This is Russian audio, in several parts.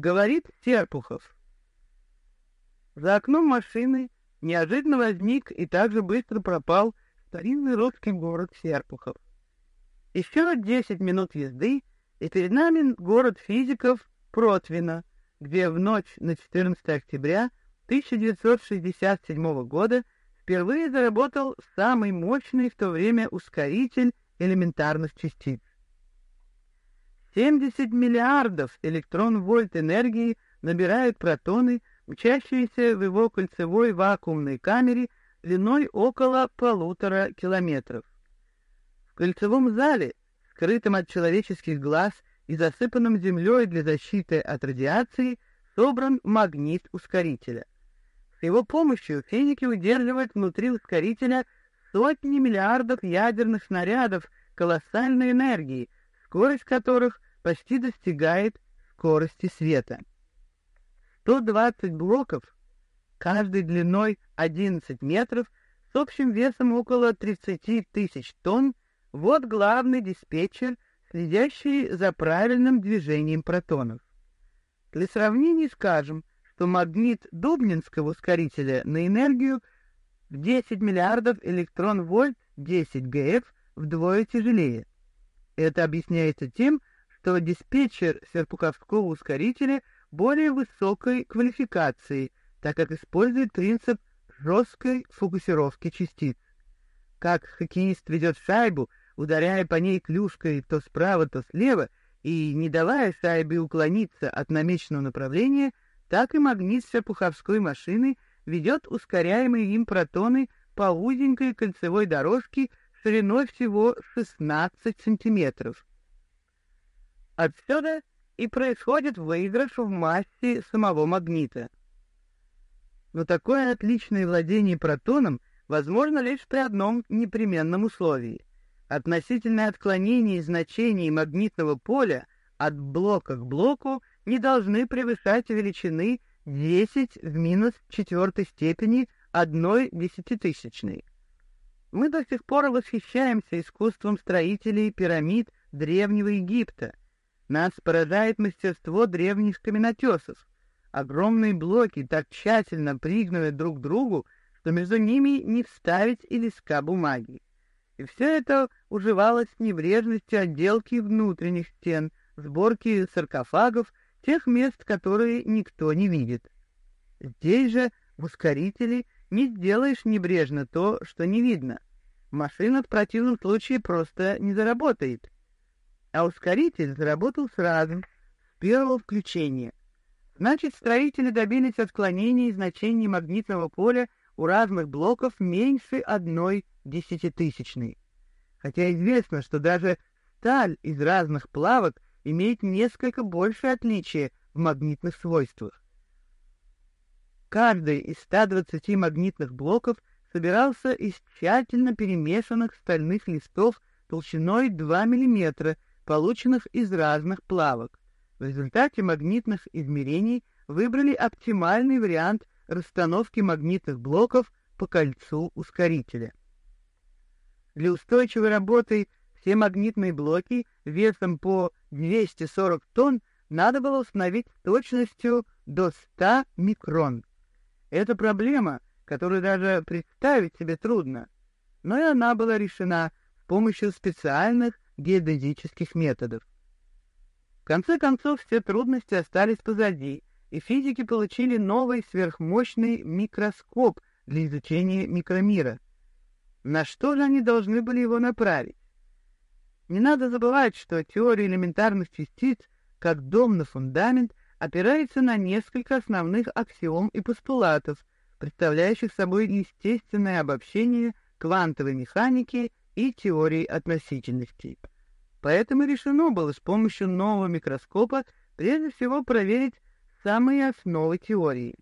Говорит Серпухов. За окном машины неожиданно возник и также быстро пропал старинный русский город Серпухов. Еще десять минут езды, и перед нами город физиков Протвино, где в ночь на 14 октября 1967 года впервые заработал самый мощный в то время ускоритель элементарных частиц. 70 миллиардов электрон-вольт энергии набирают протоны, учащиеся в его кольцевой вакуумной камере длиной около полутора километров. В кольцевом зале, скрытом от человеческих глаз и засыпанном землей для защиты от радиации, собран магнит ускорителя. С его помощью физики удерживают внутри ускорителя сотни миллиардов ядерных снарядов колоссальной энергии, скорость которых почти достигает скорости света. 120 блоков, каждый длиной 11 метров, с общим весом около 30 тысяч тонн, вот главный диспетчер, следящий за правильным движением протонов. Для сравнения скажем, что магнит Дубнинского ускорителя на энергию в 10 миллиардов электрон-вольт 10 ГФ вдвое тяжелее. Это объясняется тем, что диспетчер серпуховского ускорителя более высокой квалификации, так как использует принцип жесткой фокусировки частиц. Как хоккеист ведет шайбу, ударяя по ней клюшкой то справа, то слева, и не давая шайбе уклониться от намеченного направления, так и магнит серпуховской машины ведет ускоряемые им протоны по узенькой кольцевой дорожке шириной всего 16 сантиметров. Отсюда и происходит выигрыш в массе самого магнита. Но такое отличное владение протоном возможно лишь при одном непременном условии. Относительное отклонение значений магнитного поля от блока к блоку не должны превышать величины 10 в минус четвертой степени одной десятитысячной. Мы до сих пор восхищаемся искусством строителей пирамид Древнего Египта, нас поражает мастерство древних каменотесов. Огромные блоки так тщательно пригнаны друг к другу, что между ними не вставить и листка бумаги. И все это уживалось с небрежностью отделки внутренних стен, сборки саркофагов, тех мест, которые никто не видит. Здесь же, в ускорителе, не сделаешь небрежно то, что не видно. Машина в противном случае просто не заработает а ускоритель заработал сразу, с первого включения. Значит, строители добились отклонений значений магнитного поля у разных блоков меньше одной десятитысячной. Хотя известно, что даже сталь из разных плавок имеет несколько больше отличия в магнитных свойствах. Каждый из 120 магнитных блоков собирался из тщательно перемешанных стальных листов толщиной 2 мм полученных из разных плавок. В результате магнитных измерений выбрали оптимальный вариант расстановки магнитных блоков по кольцу ускорителя. Для устойчивой работы все магнитные блоки весом по 240 тонн надо было установить с точностью до 100 микрон. Это проблема, которую даже представить себе трудно, но и она была решена с помощью специальных геодезических методов. В конце концов, все трудности остались позади, и физики получили новый сверхмощный микроскоп для изучения микромира. На что же они должны были его направить? Не надо забывать, что теория элементарных частиц, как дом на фундамент, опирается на несколько основных аксиом и постулатов, представляющих собой естественное обобщение квантовой механики и теории относительности. Поэтому решено было с помощью нового микроскопа прежде всего проверить самые основы теории.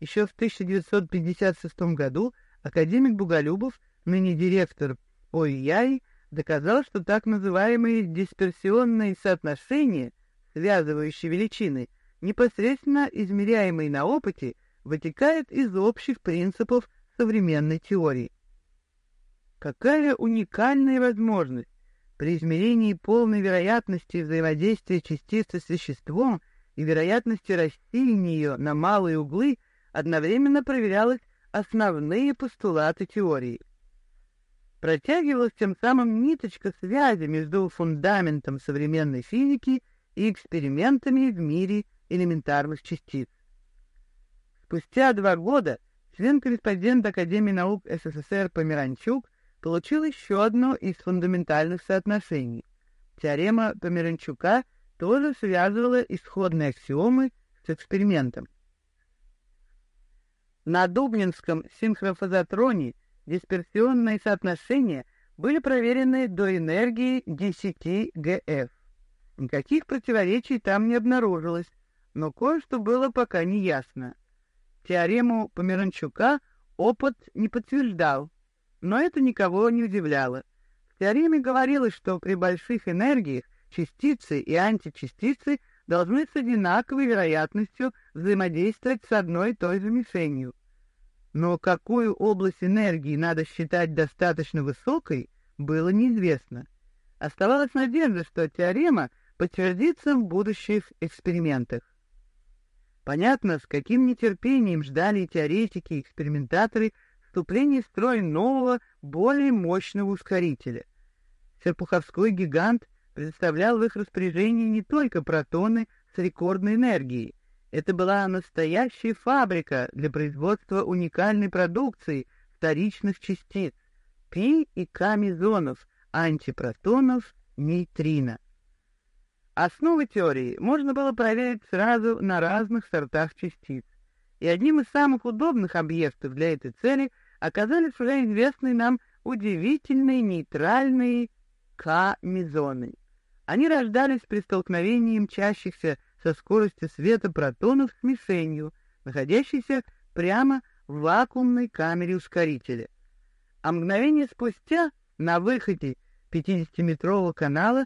Еще в 1956 году академик Буголюбов, ныне директор ОИЯИ, доказал, что так называемые дисперсионные соотношения, связывающие величины, непосредственно измеряемые на опыте, вытекают из общих принципов современной теории. Какая уникальная возможность при измерении полной вероятности взаимодействия частицы с веществом и вероятности рассеяния ее на малые углы одновременно проверялось основные постулаты теории. Протягивалась тем самым ниточка связи между фундаментом современной физики экспериментами в мире элементарных частиц. Спустя два года член-корреспондент Академии наук СССР Померанчук получил еще одно из фундаментальных соотношений. Теорема Померанчука тоже связывала исходные аксиомы с экспериментом. На Дубнинском синхрофазотроне дисперсионные соотношения были проверены до энергии 10 ГФ. Никаких противоречий там не обнаружилось, но кое-что было пока не ясно. Теорему Померанчука опыт не подтверждал, но это никого не удивляло. В теореме говорилось, что при больших энергиях частицы и античастицы должны с одинаковой вероятностью взаимодействовать с одной и той же мишенью. Но какую область энергии надо считать достаточно высокой, было неизвестно. Оставалась надежда, что теорема подтвердится в будущих экспериментах. Понятно, с каким нетерпением ждали теоретики и экспериментаторы вступления в строй нового, более мощного ускорителя. Серпуховской гигант представлял в их распоряжении не только протоны с рекордной энергией. Это была настоящая фабрика для производства уникальной продукции вторичных частиц пи и к-мезонов, антипротонов, нейтрино. Основы теории можно было проверить сразу на разных сортах частиц, и одним из самых удобных объектов для этой цели оказались уже известные нам удивительные нейтральные К-мезоны. Они рождались при столкновении мчащихся со скоростью света протонов с мишенью, находящейся прямо в вакуумной камере ускорителя. А мгновение спустя на выходе 50-метрового канала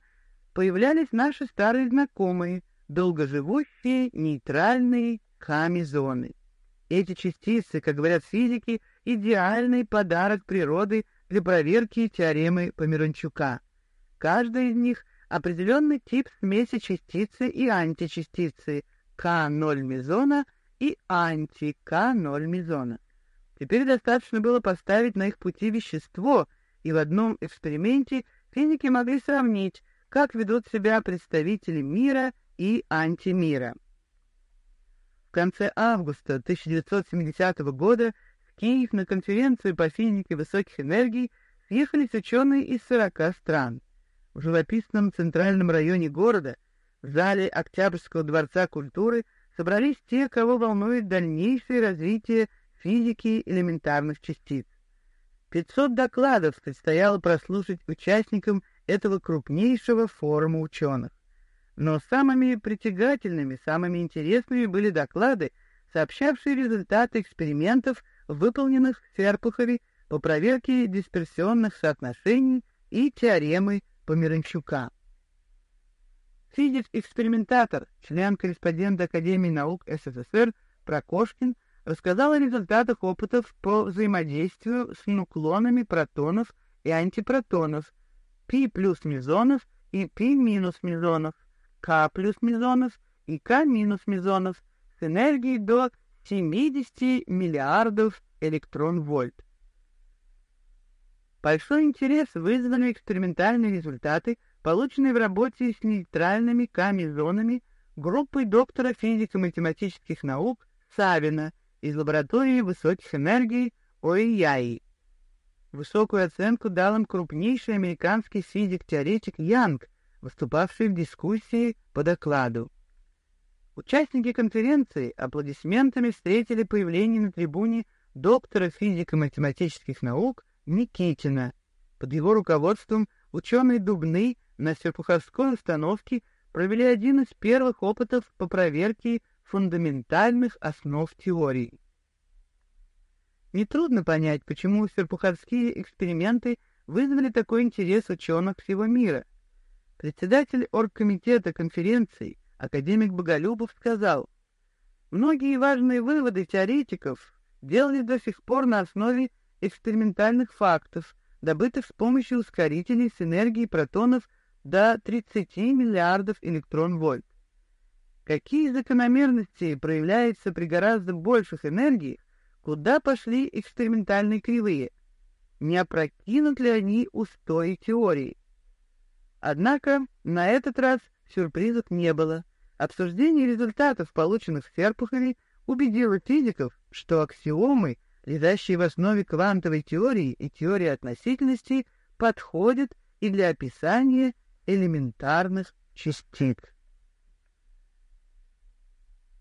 появлялись наши старые знакомые, долгоживущие нейтральные камезоны. Эти частицы, как говорят физики, идеальный подарок природы для проверки теоремы Померанчука. Каждая из них — определенный тип смеси частицы и античастицы К0 мезона и анти-К0 мезона. Теперь достаточно было поставить на их пути вещество, и в одном эксперименте физики могли сравнить, как ведут себя представители мира и антимира. В конце августа 1970 года в Киев на конференцию по физике высоких энергий съехались ученые из 40 стран. В живописном центральном районе города, в зале Октябрьского дворца культуры, собрались те, кого волнует дальнейшее развитие физики элементарных частиц. 500 докладов предстояло прослушать участникам этого крупнейшего форума ученых. Но самыми притягательными, самыми интересными были доклады, сообщавшие результаты экспериментов, выполненных в Серпухове по проверке дисперсионных соотношений и теоремы Померанчука. Физик-экспериментатор, член-корреспондент Академии наук СССР Прокошкин рассказал о результатах опытов по взаимодействию с нуклонами протонов и антипротонов π плюс мезонов и π минус мезонов, К плюс мезонов и К минус мезонов с энергией до 70 миллиардов электрон-вольт. Большой интерес вызвали экспериментальные результаты, полученные в работе с нейтральными К-мезонами группой доктора физико-математических наук Савина из лаборатории высоких энергий ОИЯИ. Высокую оценку дал им крупнейший американский физик-теоретик Янг, выступавший в дискуссии по докладу. Участники конференции аплодисментами встретили появление на трибуне доктора физико-математических наук Никитина. Под его руководством ученые Дубны на Серпуховской установке провели один из первых опытов по проверке фундаментальных основ теории. Нетрудно понять, почему серпуховские эксперименты вызвали такой интерес ученых всего мира. Председатель оргкомитета конференции, академик Боголюбов, сказал, «Многие важные выводы теоретиков делали до сих пор на основе экспериментальных фактов, добытых с помощью ускорителей с энергией протонов до 30 миллиардов электрон-вольт. какие закономерности проявляются при гораздо больших энергиях, куда пошли экспериментальные кривые, не опрокинут ли они устои теории. Однако на этот раз сюрпризов не было. Обсуждение результатов, полученных в Серпухове, убедило физиков, что аксиомы, лежащие в основе квантовой теории и теории относительности, подходят и для описания элементарных частиц.